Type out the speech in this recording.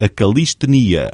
A calistenia.